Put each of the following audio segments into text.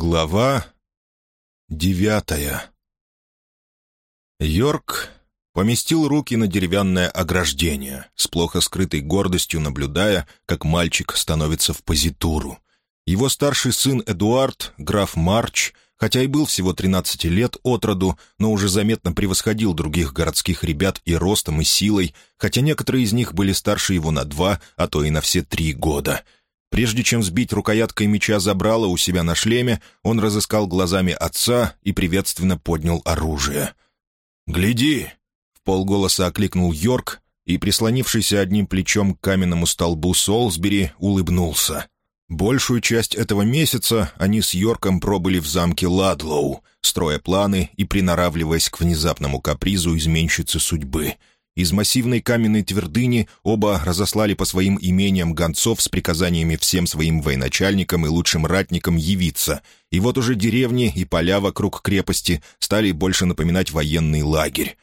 Глава девятая Йорк поместил руки на деревянное ограждение, с плохо скрытой гордостью наблюдая, как мальчик становится в позитуру. Его старший сын Эдуард, граф Марч, хотя и был всего 13 лет от роду, но уже заметно превосходил других городских ребят и ростом, и силой, хотя некоторые из них были старше его на два, а то и на все три года — Прежде чем сбить рукояткой меча забрало у себя на шлеме, он разыскал глазами отца и приветственно поднял оружие. «Гляди!» — в полголоса окликнул Йорк, и, прислонившийся одним плечом к каменному столбу Солсбери, улыбнулся. Большую часть этого месяца они с Йорком пробыли в замке Ладлоу, строя планы и приноравливаясь к внезапному капризу изменщицы судьбы — из массивной каменной твердыни оба разослали по своим имениям гонцов с приказаниями всем своим военачальникам и лучшим ратникам явиться, и вот уже деревни и поля вокруг крепости стали больше напоминать военный лагерь.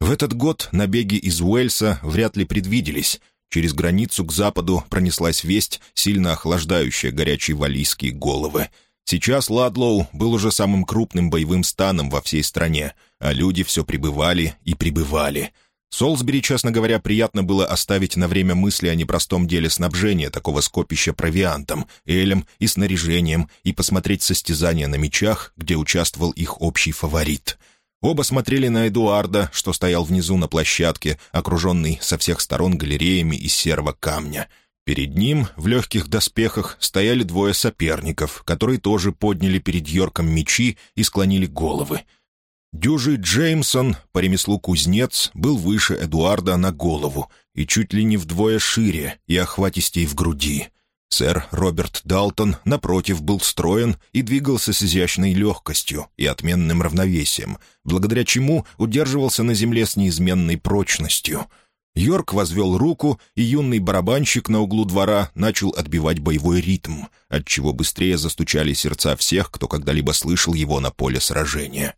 В этот год набеги из Уэльса вряд ли предвиделись. Через границу к западу пронеслась весть, сильно охлаждающая горячие валийские головы. Сейчас Ладлоу был уже самым крупным боевым станом во всей стране, а люди все прибывали и прибывали — Солсбери, честно говоря, приятно было оставить на время мысли о непростом деле снабжения такого скопища провиантом, элем и снаряжением и посмотреть состязания на мечах, где участвовал их общий фаворит. Оба смотрели на Эдуарда, что стоял внизу на площадке, окруженный со всех сторон галереями из серого камня. Перед ним, в легких доспехах, стояли двое соперников, которые тоже подняли перед Йорком мечи и склонили головы — Дюжий Джеймсон, по ремеслу кузнец, был выше Эдуарда на голову и чуть ли не вдвое шире и охватистей в груди. Сэр Роберт Далтон, напротив, был строен и двигался с изящной легкостью и отменным равновесием, благодаря чему удерживался на земле с неизменной прочностью. Йорк возвел руку, и юный барабанщик на углу двора начал отбивать боевой ритм, отчего быстрее застучали сердца всех, кто когда-либо слышал его на поле сражения.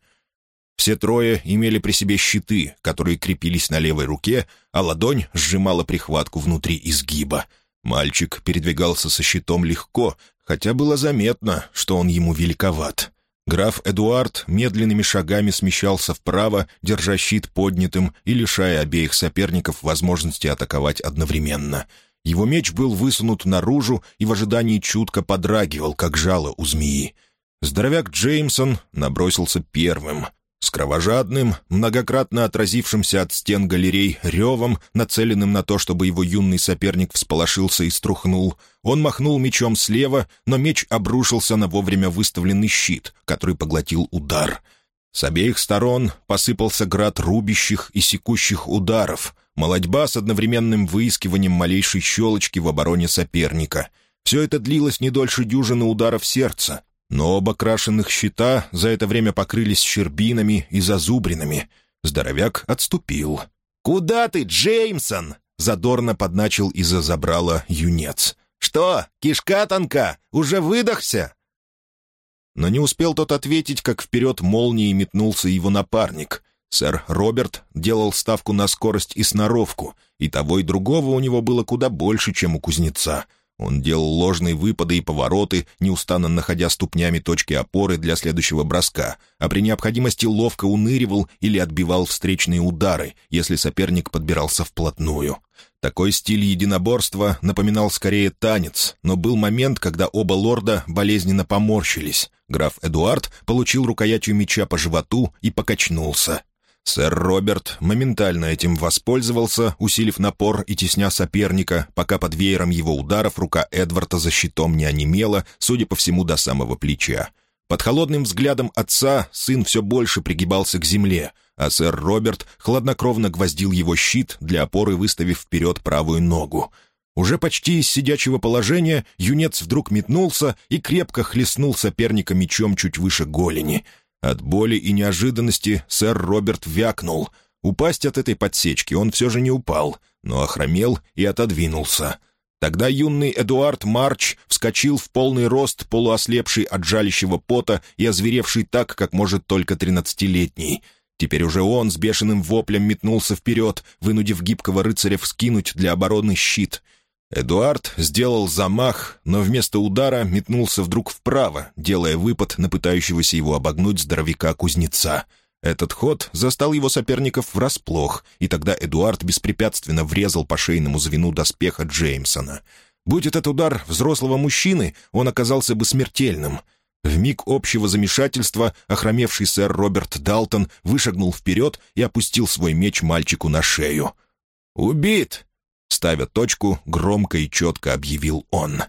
Все трое имели при себе щиты, которые крепились на левой руке, а ладонь сжимала прихватку внутри изгиба. Мальчик передвигался со щитом легко, хотя было заметно, что он ему великоват. Граф Эдуард медленными шагами смещался вправо, держа щит поднятым и лишая обеих соперников возможности атаковать одновременно. Его меч был высунут наружу и в ожидании чутко подрагивал, как жало у змеи. Здоровяк Джеймсон набросился первым. С кровожадным, многократно отразившимся от стен галерей ревом, нацеленным на то, чтобы его юный соперник всполошился и струхнул, он махнул мечом слева, но меч обрушился на вовремя выставленный щит, который поглотил удар. С обеих сторон посыпался град рубящих и секущих ударов, молодьба с одновременным выискиванием малейшей щелочки в обороне соперника — все это длилось не дольше дюжины ударов сердца, но оба крашенных щита за это время покрылись щербинами и зазубринами. Здоровяк отступил. «Куда ты, Джеймсон?» — задорно подначил из-за забрала юнец. «Что, кишка тонка? Уже выдохся?» Но не успел тот ответить, как вперед молнией метнулся его напарник. Сэр Роберт делал ставку на скорость и сноровку, и того и другого у него было куда больше, чем у кузнеца — он делал ложные выпады и повороты, неустанно находя ступнями точки опоры для следующего броска, а при необходимости ловко уныривал или отбивал встречные удары, если соперник подбирался вплотную. Такой стиль единоборства напоминал скорее танец, но был момент, когда оба лорда болезненно поморщились. Граф Эдуард получил рукоятью меча по животу и покачнулся. Сэр Роберт моментально этим воспользовался, усилив напор и тесня соперника, пока под веером его ударов рука Эдварда за щитом не онемела, судя по всему, до самого плеча. Под холодным взглядом отца сын все больше пригибался к земле, а сэр Роберт хладнокровно гвоздил его щит для опоры, выставив вперед правую ногу. Уже почти из сидячего положения юнец вдруг метнулся и крепко хлестнул соперника мечом чуть выше голени — от боли и неожиданности сэр Роберт вякнул. Упасть от этой подсечки он все же не упал, но охромел и отодвинулся. Тогда юный Эдуард Марч вскочил в полный рост, полуослепший от жалящего пота и озверевший так, как может только тринадцатилетний. Теперь уже он с бешеным воплем метнулся вперед, вынудив гибкого рыцаря вскинуть для обороны щит. Эдуард сделал замах, но вместо удара метнулся вдруг вправо, делая выпад на пытающегося его обогнуть здоровяка-кузнеца. Этот ход застал его соперников врасплох, и тогда Эдуард беспрепятственно врезал по шейному звену доспеха Джеймсона. Будь этот удар взрослого мужчины, он оказался бы смертельным. В миг общего замешательства охромевший сэр Роберт Далтон вышагнул вперед и опустил свой меч мальчику на шею. «Убит!» Ставя точку, громко и четко объявил он.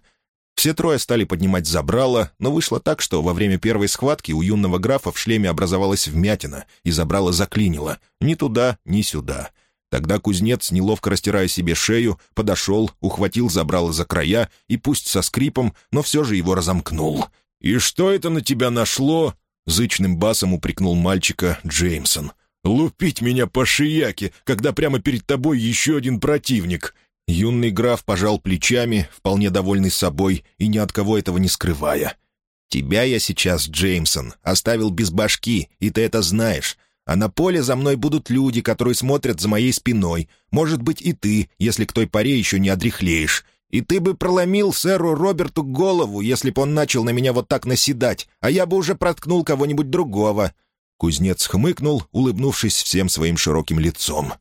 Все трое стали поднимать забрало, но вышло так, что во время первой схватки у юного графа в шлеме образовалась вмятина, и забрало заклинило. Ни туда, ни сюда. Тогда кузнец, неловко растирая себе шею, подошел, ухватил забрало за края и, пусть со скрипом, но все же его разомкнул. «И что это на тебя нашло?» — зычным басом упрекнул мальчика Джеймсон. Лупить меня по шияке, когда прямо перед тобой еще один противник!» Юный граф пожал плечами, вполне довольный собой и ни от кого этого не скрывая. «Тебя я сейчас, Джеймсон, оставил без башки, и ты это знаешь. А на поле за мной будут люди, которые смотрят за моей спиной. Может быть, и ты, если к той поре еще не одряхлеешь. И ты бы проломил сэру Роберту голову, если бы он начал на меня вот так наседать, а я бы уже проткнул кого-нибудь другого. Кузнец хмыкнул, улыбнувшись всем своим широким лицом.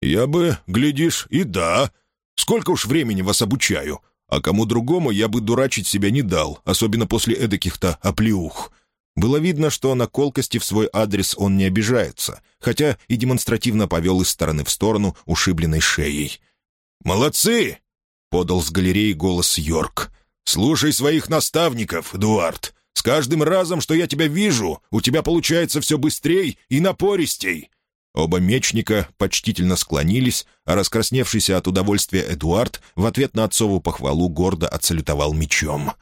«Я бы, глядишь, и да. Сколько уж времени вас обучаю. А кому другому я бы дурачить себя не дал, особенно после эдаких-то оплеух». Было видно, что на колкости в свой адрес он не обижается, хотя и демонстративно повел из стороны в сторону ушибленной шеей. «Молодцы!» — подал с галереи голос Йорк. «Слушай своих наставников, Эдуард. С каждым разом, что я тебя вижу, у тебя получается все быстрей и напористей». Оба мечника почтительно склонились, а раскрасневшийся от удовольствия Эдуард в ответ на отцову похвалу гордо отсалютовал мечом.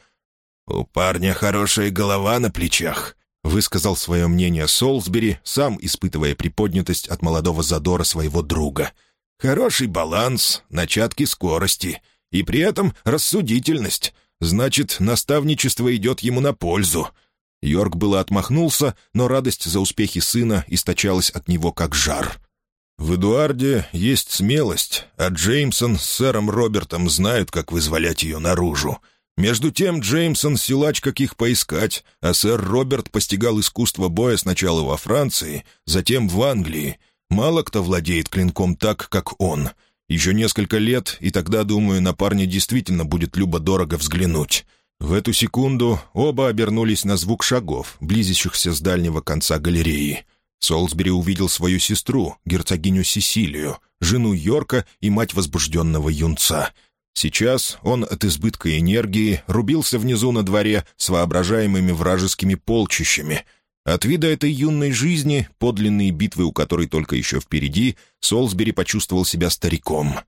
«У парня хорошая голова на плечах», — высказал свое мнение Солсбери, сам испытывая приподнятость от молодого задора своего друга. «Хороший баланс, начатки скорости, и при этом рассудительность. Значит, наставничество идет ему на пользу. Йорк было отмахнулся, но радость за успехи сына источалась от него как жар. «В Эдуарде есть смелость, а Джеймсон с сэром Робертом знают, как вызволять ее наружу. Между тем Джеймсон — силач, как их поискать, а сэр Роберт постигал искусство боя сначала во Франции, затем в Англии. Мало кто владеет клинком так, как он. Еще несколько лет, и тогда, думаю, на парня действительно будет любо-дорого взглянуть. В эту секунду оба обернулись на звук шагов, близящихся с дальнего конца галереи. Солсбери увидел свою сестру, герцогиню Сесилию, жену Йорка и мать возбужденного юнца. Сейчас он от избытка энергии рубился внизу на дворе с воображаемыми вражескими полчищами — от вида этой юной жизни, подлинные битвы у которой только еще впереди, Солсбери почувствовал себя стариком.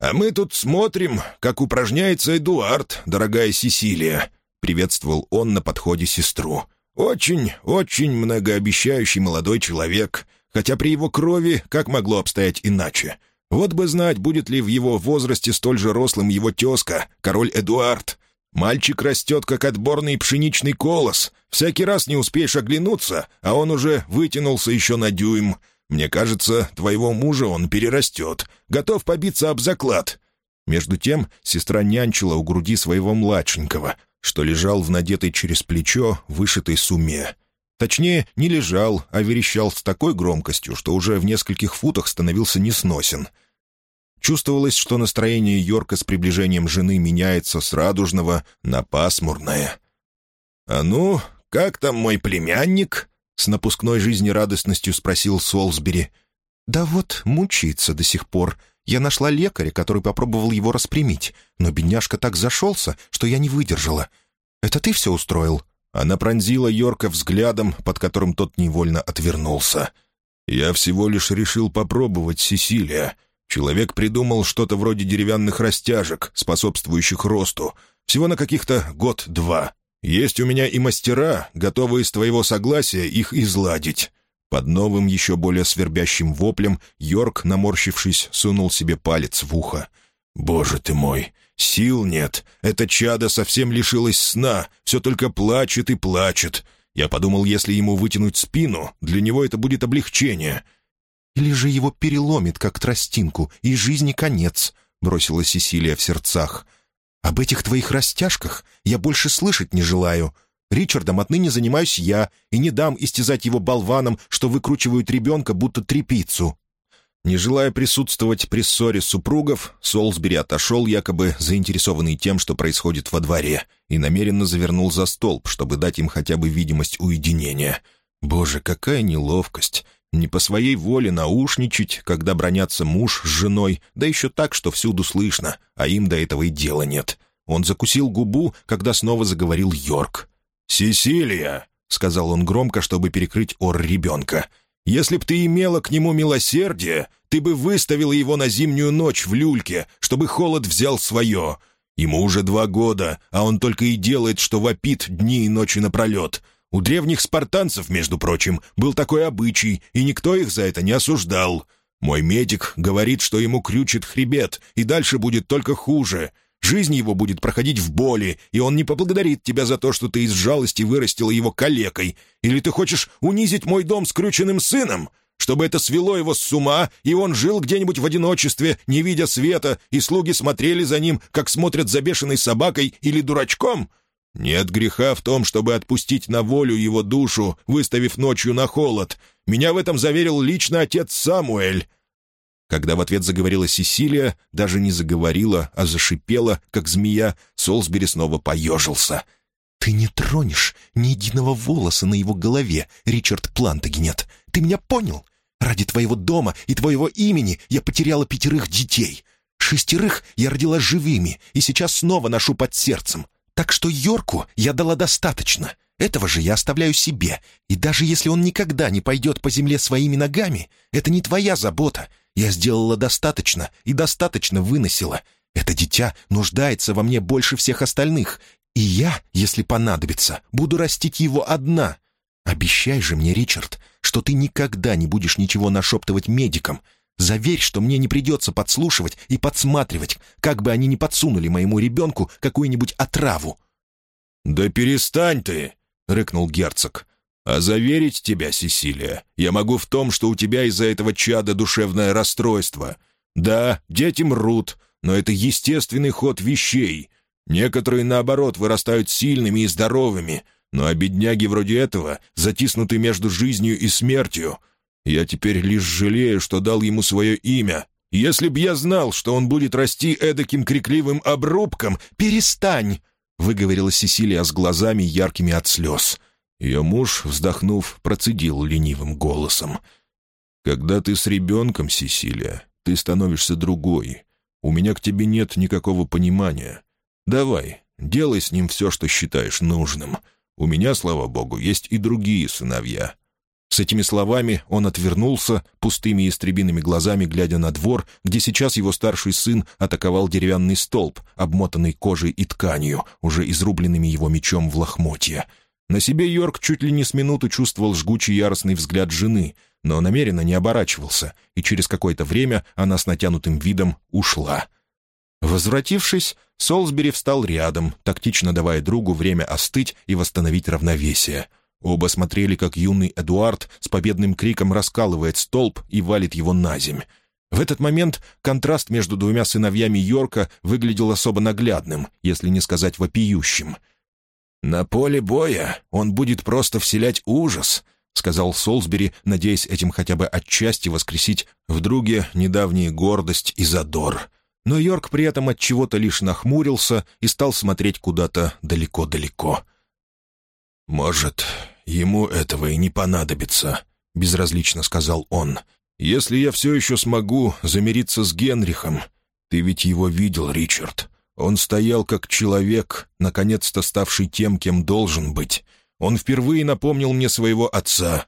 «А мы тут смотрим, как упражняется Эдуард, дорогая Сесилия», — приветствовал он на подходе сестру. «Очень, очень многообещающий молодой человек, хотя при его крови как могло обстоять иначе? Вот бы знать, будет ли в его возрасте столь же рослым его тезка, король Эдуард. Мальчик растет, как отборный пшеничный колос. Всякий раз не успеешь оглянуться, а он уже вытянулся еще на дюйм. Мне кажется, твоего мужа он перерастет. Готов побиться об заклад». Между тем сестра нянчила у груди своего младшенького, что лежал в надетой через плечо вышитой суме. Точнее, не лежал, а верещал с такой громкостью, что уже в нескольких футах становился несносен — Чувствовалось, что настроение Йорка с приближением жены меняется с радужного на пасмурное. «А ну, как там мой племянник?» — с напускной жизнерадостностью спросил Солсбери. «Да вот, мучается до сих пор. Я нашла лекаря, который попробовал его распрямить, но бедняжка так зашелся, что я не выдержала. Это ты все устроил?» Она пронзила Йорка взглядом, под которым тот невольно отвернулся. «Я всего лишь решил попробовать, Сесилия. Человек придумал что-то вроде деревянных растяжек, способствующих росту, всего на каких-то год-два. Есть у меня и мастера, готовые с твоего согласия их изладить». Под новым, еще более свербящим воплем Йорк, наморщившись, сунул себе палец в ухо. «Боже ты мой! Сил нет! Это чадо совсем лишилось сна, все только плачет и плачет. Я подумал, если ему вытянуть спину, для него это будет облегчение. Или же его переломит, как тростинку, и жизни конец?» бросила Сесилия в сердцах. «Об этих твоих растяжках я больше слышать не желаю. Ричардом отныне занимаюсь я и не дам истязать его болваном, что выкручивают ребенка, будто трепицу». Не желая присутствовать при ссоре супругов, Солсбери отошел, якобы заинтересованный тем, что происходит во дворе, и намеренно завернул за столб, чтобы дать им хотя бы видимость уединения. Боже, какая неловкость! Не по своей воле наушничать, когда бронятся муж с женой, да еще так, что всюду слышно, а им до этого и дела нет. Он закусил губу, когда снова заговорил Йорк. «Сесилия!» — сказал он громко, чтобы перекрыть ор ребенка — если б ты имела к нему милосердие, ты бы выставила его на зимнюю ночь в люльке, чтобы холод взял свое. Ему уже два года, а он только и делает, что вопит дни и ночи напролет. У древних спартанцев, между прочим, был такой обычай, и никто их за это не осуждал. Мой медик говорит, что ему крючит хребет, и дальше будет только хуже. Жизнь его будет проходить в боли, и он не поблагодарит тебя за то, что ты из жалости вырастила его калекой. Или ты хочешь унизить мой дом скрюченным сыном? Чтобы это свело его с ума, и он жил где-нибудь в одиночестве, не видя света, и слуги смотрели за ним, как смотрят за бешеной собакой или дурачком? Нет греха в том, чтобы отпустить на волю его душу, выставив ночью на холод. Меня в этом заверил лично отец Самуэль. Когда в ответ заговорила Сесилия, даже не заговорила, а зашипела, как змея, Солсбери снова поежился. «Ты не тронешь ни единого волоса на его голове, Ричард Плантагенет. Ты меня понял? Ради твоего дома и твоего имени я потеряла пятерых детей. Шестерых я родила живыми и сейчас снова ношу под сердцем. Так что Йорку я дала достаточно. Этого же я оставляю себе. И даже если он никогда не пойдет по земле своими ногами, это не твоя забота. Я сделала достаточно и достаточно выносила. Это дитя нуждается во мне больше всех остальных, и я, если понадобится, буду растить его одна. Обещай же мне, Ричард, что ты никогда не будешь ничего нашептывать медикам. Заверь, что мне не придется подслушивать и подсматривать, как бы они ни подсунули моему ребенку какую-нибудь отраву». «Да перестань ты!» — рыкнул герцог. «А заверить тебя, Сесилия, я могу в том, что у тебя из-за этого чада душевное расстройство. Да, дети мрут, но это естественный ход вещей. Некоторые, наоборот, вырастают сильными и здоровыми, но а бедняги вроде этого затиснуты между жизнью и смертью. Я теперь лишь жалею, что дал ему свое имя. Если б я знал, что он будет расти эдаким крикливым обрубком, перестань!» — выговорила Сесилия с глазами, яркими от слез. Ее муж, вздохнув, процедил ленивым голосом. «Когда ты с ребенком, Сесилия, ты становишься другой. У меня к тебе нет никакого понимания. Давай, делай с ним все, что считаешь нужным. У меня, слава богу, есть и другие сыновья». С этими словами он отвернулся, пустыми истребиными глазами глядя на двор, где сейчас его старший сын атаковал деревянный столб, обмотанный кожей и тканью, уже изрубленными его мечом в лохмотья. На себе Йорк чуть ли не с минуту чувствовал жгучий яростный взгляд жены, но намеренно не оборачивался, и через какое-то время она с натянутым видом ушла. Возвратившись, Солсбери встал рядом, тактично давая другу время остыть и восстановить равновесие. Оба смотрели, как юный Эдуард с победным криком раскалывает столб и валит его на земь. В этот момент контраст между двумя сыновьями Йорка выглядел особо наглядным, если не сказать вопиющим — «На поле боя он будет просто вселять ужас», — сказал Солсбери, надеясь этим хотя бы отчасти воскресить в друге недавние гордость и задор. Но Йорк при этом от чего-то лишь нахмурился и стал смотреть куда-то далеко-далеко. «Может, ему этого и не понадобится», — безразлично сказал он. «Если я все еще смогу замириться с Генрихом, ты ведь его видел, Ричард. Он стоял как человек, наконец-то ставший тем, кем должен быть. Он впервые напомнил мне своего отца.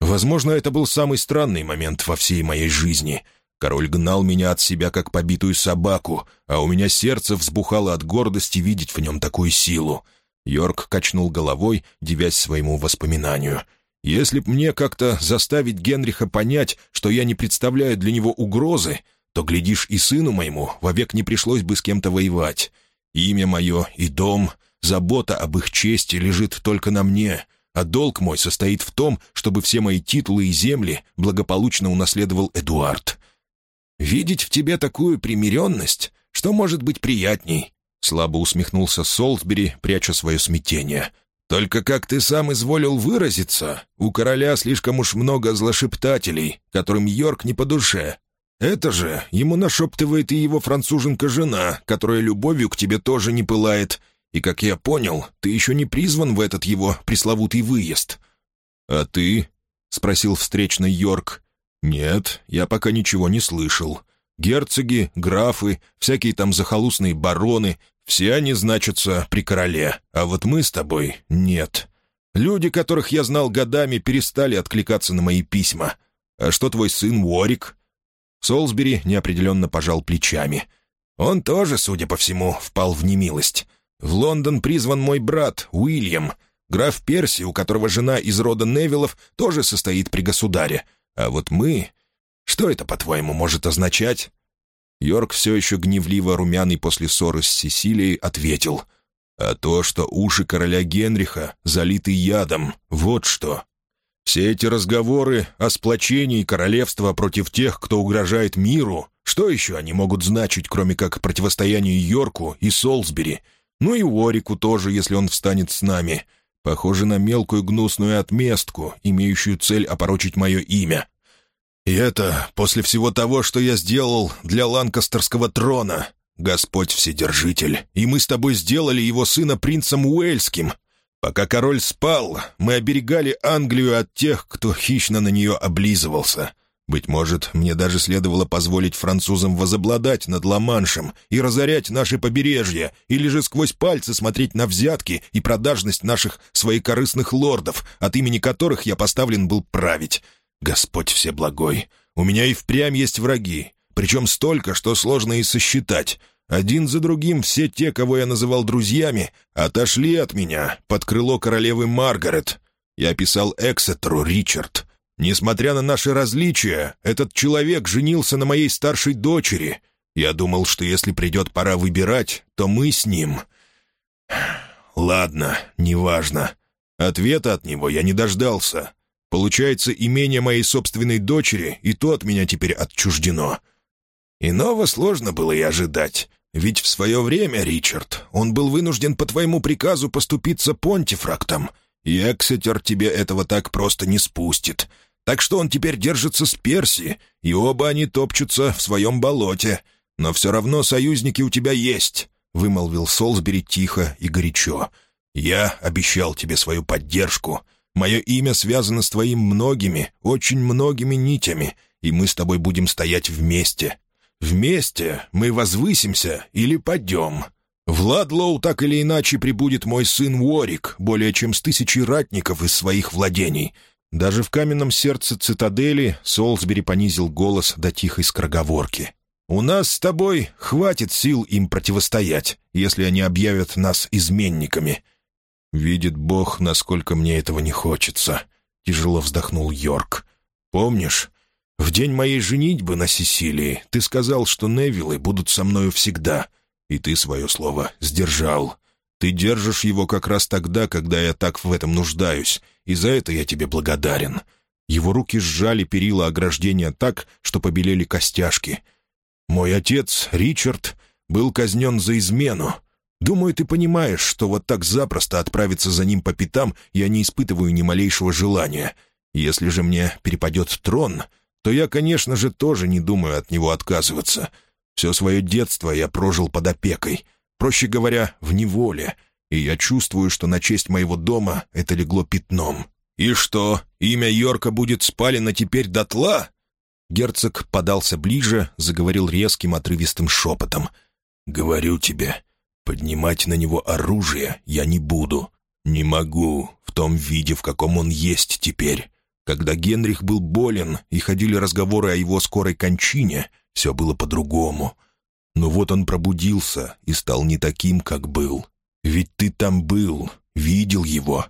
Возможно, это был самый странный момент во всей моей жизни. Король гнал меня от себя, как побитую собаку, а у меня сердце взбухало от гордости видеть в нем такую силу. Йорк качнул головой, девясь своему воспоминанию. «Если б мне как-то заставить Генриха понять, что я не представляю для него угрозы, то, глядишь, и сыну моему вовек не пришлось бы с кем-то воевать. Имя мое и дом, забота об их чести лежит только на мне, а долг мой состоит в том, чтобы все мои титулы и земли благополучно унаследовал Эдуард. Видеть в тебе такую примиренность Что может быть приятней?» Слабо усмехнулся Солсбери, пряча свое смятение. «Только как ты сам изволил выразиться, у короля слишком уж много злошептателей, которым Йорк не по душе. Это же ему нашептывает и его француженка-жена, которая любовью к тебе тоже не пылает. И, как я понял, ты еще не призван в этот его пресловутый выезд». «А ты?» — спросил встречный Йорк. «Нет, я пока ничего не слышал. Герцоги, графы, всякие там захолустные бароны — все они значатся при короле, а вот мы с тобой — нет. Люди, которых я знал годами, перестали откликаться на мои письма. А что твой сын Уорик?» Солсбери неопределенно пожал плечами. «Он тоже, судя по всему, впал в немилость. В Лондон призван мой брат, Уильям. Граф Перси, у которого жена из рода Невиллов, тоже состоит при государе. А вот мы... Что это, по-твоему, может означать?» Йорк, все еще гневливо румяный после ссоры с Сесилией, ответил. «А то, что уши короля Генриха залиты ядом, вот что. Все эти разговоры о сплочении королевства против тех, кто угрожает миру, что еще они могут значить, кроме как противостояние Йорку и Солсбери? Ну и Уорику тоже, если он встанет с нами. Похоже на мелкую гнусную отместку, имеющую цель опорочить мое имя. И это после всего того, что я сделал для ланкастерского трона, Господь Вседержитель, и мы с тобой сделали его сына принцем Уэльским. Пока король спал, мы оберегали Англию от тех, кто хищно на нее облизывался. Быть может, мне даже следовало позволить французам возобладать над Ла-Маншем и разорять наши побережья, или же сквозь пальцы смотреть на взятки и продажность наших своекорыстных лордов, от имени которых я поставлен был править. Господь Всеблагой, у меня и впрямь есть враги, причем столько, что сложно и сосчитать. Один за другим все те, кого я называл друзьями, отошли от меня под крыло королевы Маргарет. Я писал Эксетеру, Ричард, Несмотря на наши различия, этот человек женился на моей старшей дочери. Я думал, что если придет пора выбирать, то мы с ним. Ладно, неважно. Ответа от него я не дождался. Получается, имение моей собственной дочери, и то от меня теперь отчуждено. Иного сложно было и ожидать. Ведь в свое время, Ричард, он был вынужден по твоему приказу поступиться понтифрактом, и Эксетер тебе этого так просто не спустит. Так что он теперь держится с Перси, и оба они топчутся в своем болоте. Но все равно союзники у тебя есть», — вымолвил Солсбери тихо и горячо. «Я обещал тебе свою поддержку. Мое имя связано с твоим многими, очень многими нитями, и мы с тобой будем стоять вместе. Вместе мы возвысимся или падем». В Ладлоу так или иначе прибудет мой сын Уорик, более чем с тысячи ратников из своих владений, даже в каменном сердце цитадели Солсбери понизил голос до тихой скороговорки. «У нас с тобой хватит сил им противостоять, если они объявят нас изменниками». «Видит Бог, насколько мне этого не хочется», — тяжело вздохнул Йорк. «Помнишь, в день моей женитьбы на Сесилии ты сказал, что Невиллы будут со мною всегда, и ты свое слово сдержал. Ты держишь его как раз тогда, когда я так в этом нуждаюсь, и за это я тебе благодарен». Его руки сжали перила ограждения так, что побелели костяшки. «Мой отец, Ричард, был казнен за измену. Думаю, ты понимаешь, что вот так запросто отправиться за ним по пятам я не испытываю ни малейшего желания. Если же мне перепадет трон, то я, конечно же, тоже не думаю от него отказываться. Все свое детство я прожил под опекой — Проще говоря, в неволе. И я чувствую, что на честь моего дома это легло пятном. «И что, имя Йорка будет спалено теперь дотла?» Герцог подался ближе, заговорил резким отрывистым шепотом. «Говорю тебе, поднимать на него оружие я не буду. Не могу, в том виде, в каком он есть теперь. Когда Генрих был болен и ходили разговоры о его скорой кончине, все было по-другому. Но вот он пробудился и стал не таким, как был. Ведь ты там был, видел его.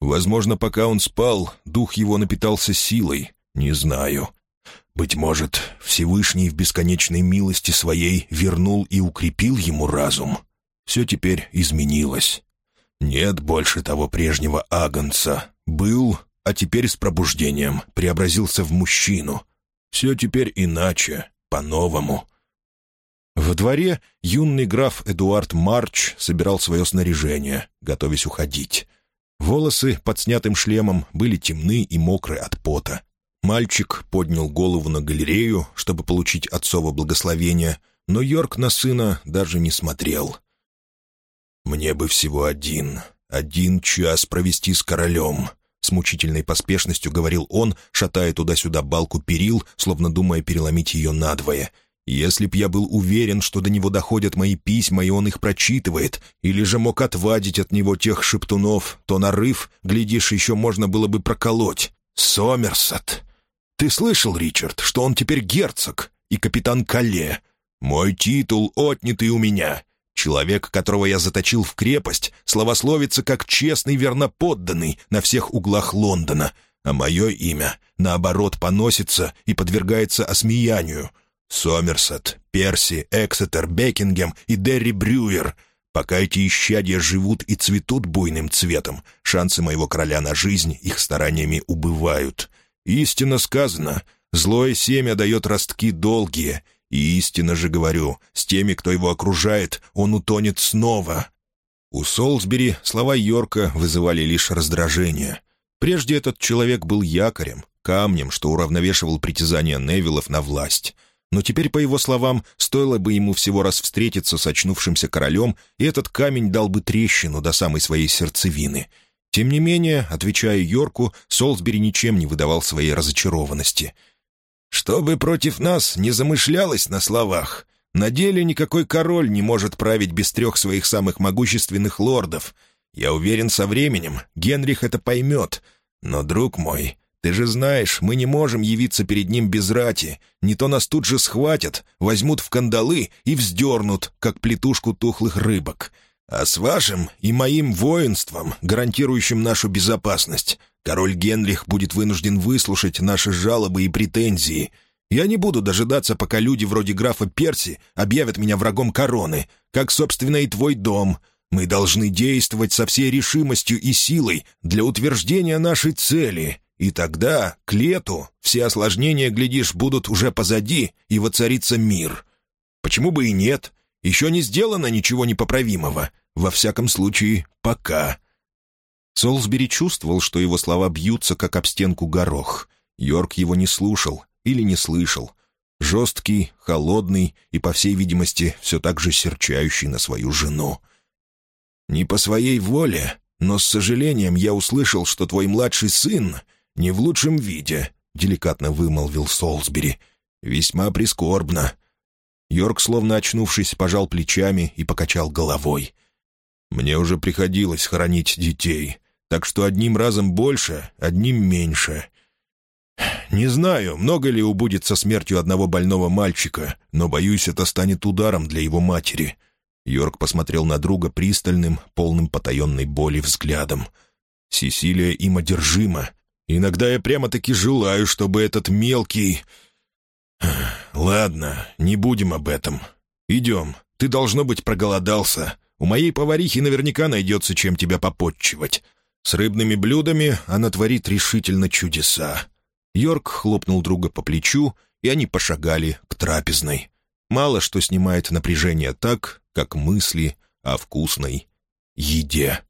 Возможно, пока он спал, дух его напитался силой, не знаю. Быть может, Всевышний в бесконечной милости своей вернул и укрепил ему разум. Все теперь изменилось. Нет больше того прежнего агнца. Был, а теперь с пробуждением преобразился в мужчину. Все теперь иначе, по-новому. В дворе юный граф Эдуард Марч собирал свое снаряжение, готовясь уходить. Волосы под снятым шлемом были темны и мокры от пота. Мальчик поднял голову на галерею, чтобы получить отцово благословение, но Йорк на сына даже не смотрел. «Мне бы всего один, один час провести с королем», — с мучительной поспешностью говорил он, шатая туда-сюда балку перил, словно думая переломить ее надвое. «Если б я был уверен, что до него доходят мои письма, и он их прочитывает, или же мог отвадить от него тех шептунов, то нарыв, глядишь, еще можно было бы проколоть. Сомерсет! Ты слышал, Ричард, что он теперь герцог и капитан Кале? Мой титул отнятый у меня. Человек, которого я заточил в крепость, славословится как честный верноподданный на всех углах Лондона, а мое имя, наоборот, поносится и подвергается осмеянию. Сомерсет, Перси, Эксетер, Бекингем и Дерри Брюер. Пока эти исчадья живут и цветут буйным цветом, шансы моего короля на жизнь их стараниями убывают. Истинно сказано, злое семя дает ростки долгие, и истинно же говорю, с теми, кто его окружает, он утонет снова». У Солсбери слова Йорка вызывали лишь раздражение. Прежде этот человек был якорем, камнем, что уравновешивал притязания Невиллов на власть. Но теперь, по его словам, стоило бы ему всего раз встретиться с очнувшимся королем, и этот камень дал бы трещину до самой своей сердцевины. Тем не менее, отвечая Йорку, Солсбери ничем не выдавал своей разочарованности — что бы против нас не замышлялось на словах, на деле никакой король не может править без трех своих самых могущественных лордов. Я уверен, со временем Генрих это поймет. Но, друг мой, ты же знаешь, мы не можем явиться перед ним без рати. Не то нас тут же схватят, возьмут в кандалы и вздернут, как плетушку тухлых рыбок. А с вашим и моим воинством, гарантирующим нашу безопасность, король Генрих будет вынужден выслушать наши жалобы и претензии. Я не буду дожидаться, пока люди вроде графа Перси объявят меня врагом короны, как, собственно, и твой дом. Мы должны действовать со всей решимостью и силой для утверждения нашей цели, и тогда, к лету, все осложнения, глядишь, будут уже позади, и воцарится мир. Почему бы и нет? Еще не сделано ничего непоправимого. Во всяком случае, пока». Солсбери чувствовал, что его слова бьются, как об стенку горох. Йорк его не слушал или не слышал. Жесткий, холодный и, по всей видимости, все так же серчающий на свою жену. «Не по своей воле, но с сожалением я услышал, что твой младший сын не в лучшем виде», — деликатно вымолвил Солсбери. «Весьма прискорбно». Йорк, словно очнувшись, пожал плечами и покачал головой. Мне уже приходилось хоронить детей, так что одним разом больше, одним меньше. Не знаю, много ли убудет со смертью одного больного мальчика, но, боюсь, это станет ударом для его матери». Йорк посмотрел на друга пристальным, полным потаенной боли взглядом. «Сесилия им одержима. Иногда я прямо-таки желаю, чтобы этот мелкий...» «Ладно, не будем об этом. Идем. Ты, должно быть, проголодался. У моей поварихи наверняка найдется, чем тебя попотчевать. С рыбными блюдами она творит решительно чудеса». Йорк хлопнул друга по плечу, и они пошагали к трапезной. Мало что снимает напряжение так, как мысли о вкусной еде.